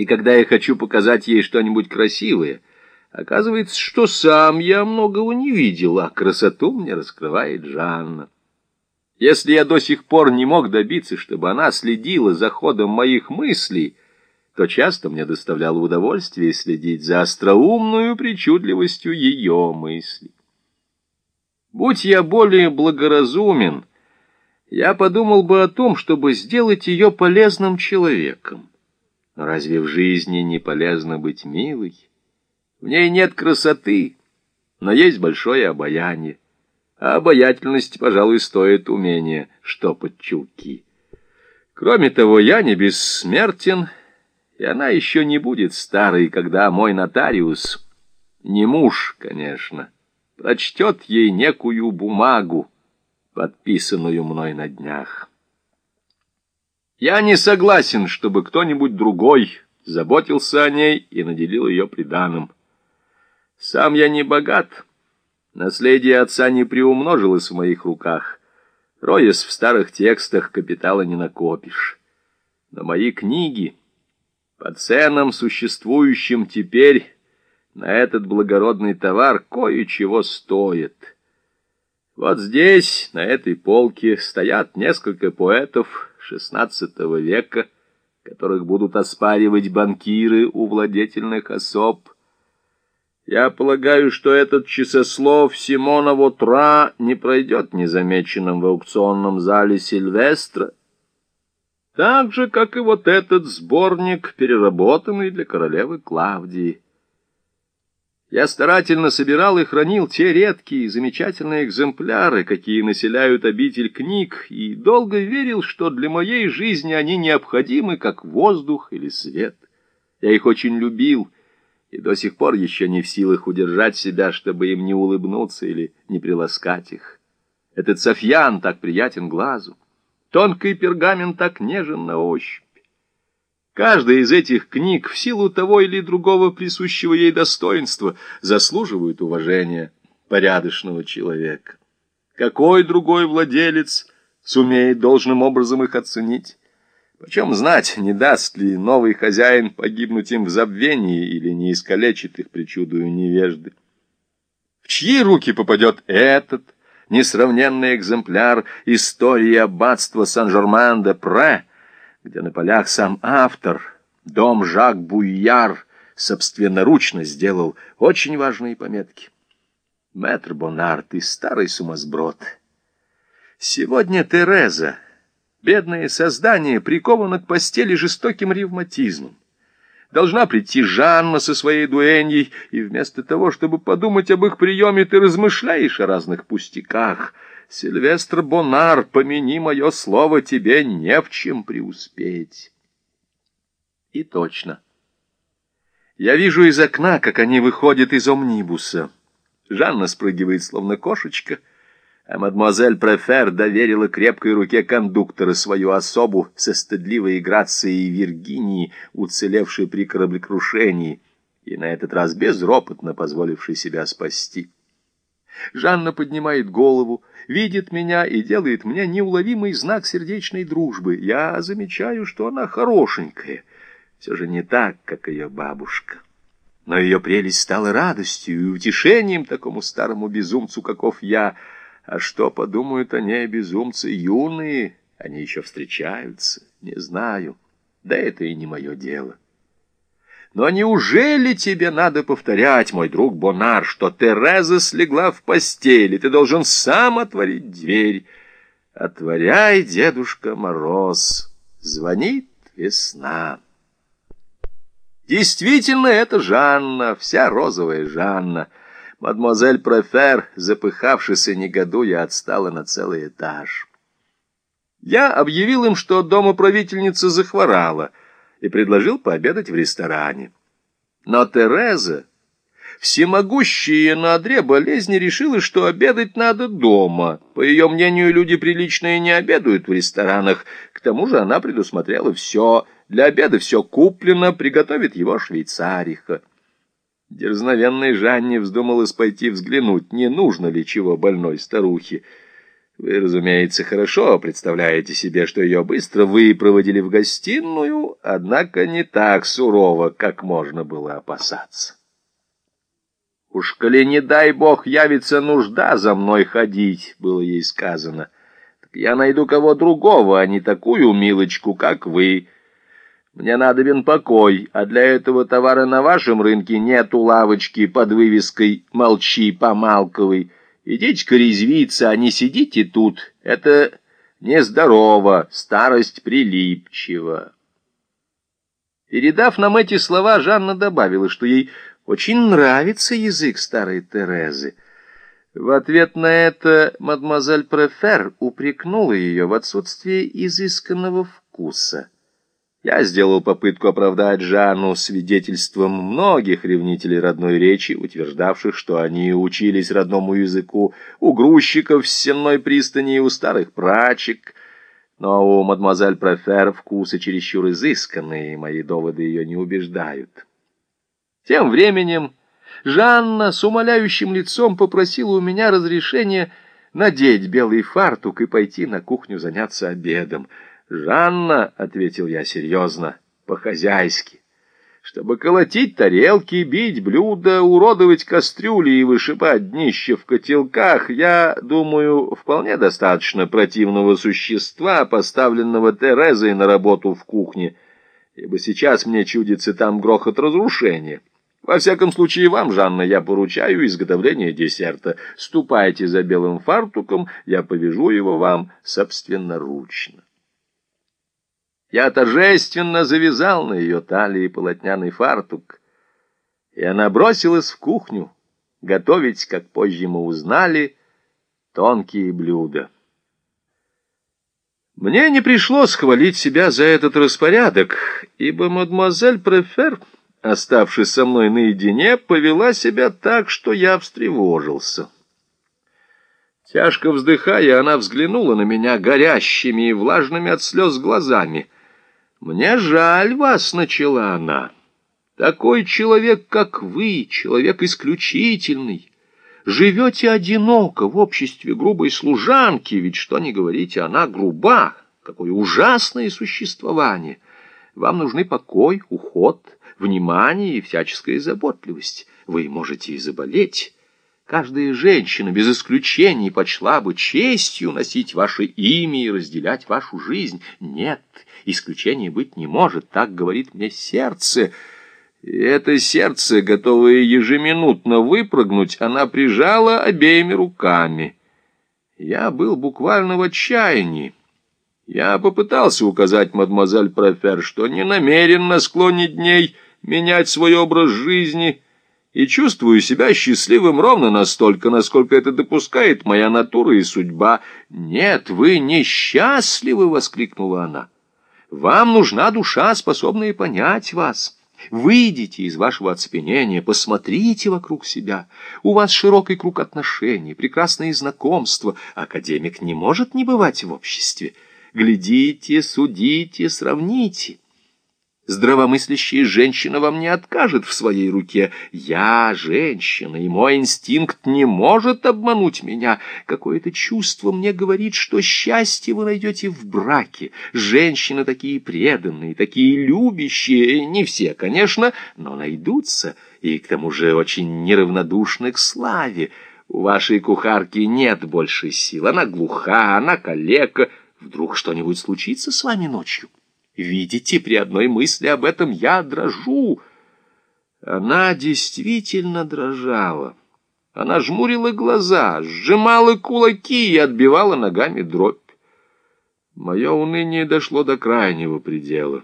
И когда я хочу показать ей что-нибудь красивое, оказывается, что сам я многого не видел, а красоту мне раскрывает Жанна. Если я до сих пор не мог добиться, чтобы она следила за ходом моих мыслей, то часто мне доставляло удовольствие следить за остроумную причудливостью ее мыслей. Будь я более благоразумен, я подумал бы о том, чтобы сделать ее полезным человеком. Но разве в жизни не полезно быть милой? В ней нет красоты, но есть большое обаяние. А обаятельность, пожалуй, стоит умения штопать чулки. Кроме того, я не бессмертен, и она еще не будет старой, когда мой нотариус, не муж, конечно, прочтет ей некую бумагу, подписанную мной на днях. Я не согласен, чтобы кто-нибудь другой заботился о ней и наделил ее приданым. Сам я не богат, наследие отца не приумножилось в моих руках. Роясь в старых текстах, капитала не накопишь. Но мои книги, по ценам, существующим теперь, на этот благородный товар кое-чего стоят. Вот здесь, на этой полке, стоят несколько поэтов, XVI века, которых будут оспаривать банкиры у владетельных особ. Я полагаю, что этот часослов Симона Вотра не пройдет незамеченным в аукционном зале Сильвестра, так же, как и вот этот сборник, переработанный для королевы Клавдии. Я старательно собирал и хранил те редкие, замечательные экземпляры, какие населяют обитель книг, и долго верил, что для моей жизни они необходимы, как воздух или свет. Я их очень любил, и до сих пор еще не в силах удержать себя, чтобы им не улыбнуться или не приласкать их. Этот софьян так приятен глазу, тонкий пергамент так нежен на ощупь. Каждая из этих книг в силу того или другого присущего ей достоинства заслуживает уважения порядочного человека. Какой другой владелец сумеет должным образом их оценить? Почем знать, не даст ли новый хозяин погибнуть им в забвении или не искалечит их причудую невежды? В чьи руки попадет этот несравненный экземпляр истории аббатства Сан-Жерман-де-Пре, где на полях сам автор, дом Жак Буйяр, собственноручно сделал очень важные пометки. Мэтр Бонар, ты старый сумасброд. Сегодня Тереза, бедное создание, приковано к постели жестоким ревматизмом. Должна прийти Жанна со своей дуэньей, и вместо того, чтобы подумать об их приеме, ты размышляешь о разных пустяках — Сильвестр Бонар, помяни мое слово, тебе не в чем преуспеть. И точно. Я вижу из окна, как они выходят из омнибуса. Жанна спрыгивает, словно кошечка, а мадемуазель Префер доверила крепкой руке кондуктора свою особу со стыдливой грацией Виргинии, уцелевшей при кораблекрушении, и на этот раз безропотно позволившей себя спасти. Жанна поднимает голову, видит меня и делает мне неуловимый знак сердечной дружбы. Я замечаю, что она хорошенькая, все же не так, как ее бабушка. Но ее прелесть стала радостью и утешением такому старому безумцу, каков я. А что подумают о ней безумцы юные? Они еще встречаются, не знаю. Да это и не мое дело. Но неужели тебе надо повторять, мой друг Бонар, что Тереза слегла в постели, ты должен сам отворить дверь? Отворяй, Дедушка Мороз, звонит весна. Действительно, это Жанна, вся розовая Жанна. Мадемуазель Профер, запыхавшись и негодуя, отстала на целый этаж. Я объявил им, что домоправительница захворала — и предложил пообедать в ресторане. Но Тереза, всемогущая на одре болезни, решила, что обедать надо дома. По ее мнению, люди приличные не обедают в ресторанах. К тому же она предусмотрела все. Для обеда все куплено, приготовит его швейцариха. Дерзновенной Жанне вздумалось пойти взглянуть, не нужно ли чего больной старухе. Вы, разумеется, хорошо представляете себе, что ее быстро выпроводили в гостиную, однако не так сурово, как можно было опасаться. «Уж коли, не дай бог, явится нужда за мной ходить», — было ей сказано, — «так я найду кого другого, а не такую милочку, как вы. Мне надобен покой, а для этого товара на вашем рынке нету лавочки под вывеской «Молчи, помалковый». Идите-ка резвиться, а не сидите тут. Это нездорово, старость прилипчива. Передав нам эти слова, Жанна добавила, что ей очень нравится язык старой Терезы. В ответ на это мадемуазель Префер упрекнула ее в отсутствии изысканного вкуса. Я сделал попытку оправдать Жанну свидетельством многих ревнителей родной речи, утверждавших, что они учились родному языку у грузчиков с сенной пристани и у старых прачек, но у мадемуазель Префер вкусы чересчур изысканные, и мои доводы ее не убеждают. Тем временем Жанна с умоляющим лицом попросила у меня разрешения надеть белый фартук и пойти на кухню заняться обедом — «Жанна», — ответил я серьезно, по-хозяйски, чтобы колотить тарелки, бить блюда, уродовать кастрюли и вышибать днище в котелках, я думаю, вполне достаточно противного существа, поставленного Терезой на работу в кухне, ибо сейчас мне чудится там грохот разрушения». Во всяком случае, вам, Жанна, я поручаю изготовление десерта. Ступайте за белым фартуком, я повяжу его вам собственноручно. Я торжественно завязал на ее талии полотняный фартук, и она бросилась в кухню готовить, как позже мы узнали, тонкие блюда. Мне не пришлось хвалить себя за этот распорядок, ибо мадемуазель Префер, оставшись со мной наедине, повела себя так, что я встревожился. Тяжко вздыхая, она взглянула на меня горящими и влажными от слез глазами — «Мне жаль вас», — начала она. «Такой человек, как вы, человек исключительный. Живете одиноко в обществе грубой служанки, ведь что ни говорите, она груба. Какое ужасное существование! Вам нужны покой, уход, внимание и всяческая заботливость. Вы можете и заболеть». Каждая женщина, без исключений, почла бы честью носить ваше имя и разделять вашу жизнь. Нет, исключения быть не может, так говорит мне сердце. И это сердце, готовое ежеминутно выпрыгнуть, она прижала обеими руками. Я был буквально в отчаянии. Я попытался указать мадемуазель Профер, что не намерен на склоне дней менять свой образ жизни — и чувствую себя счастливым ровно настолько, насколько это допускает моя натура и судьба. «Нет, вы несчастливы!» — воскликнула она. «Вам нужна душа, способная понять вас». Выйдите из вашего оцепенения, посмотрите вокруг себя. У вас широкий круг отношений, прекрасные знакомства. Академик не может не бывать в обществе. Глядите, судите, сравните. Здравомыслящая женщина вам не откажет в своей руке. Я женщина, и мой инстинкт не может обмануть меня. Какое-то чувство мне говорит, что счастье вы найдете в браке. Женщины такие преданные, такие любящие, не все, конечно, но найдутся, и к тому же очень неравнодушны к славе. У вашей кухарки нет больше сил, она глуха, она калека. Вдруг что-нибудь случится с вами ночью? Видите, при одной мысли об этом я дрожу. Она действительно дрожала. Она жмурила глаза, сжимала кулаки и отбивала ногами дробь. Мое уныние дошло до крайнего предела.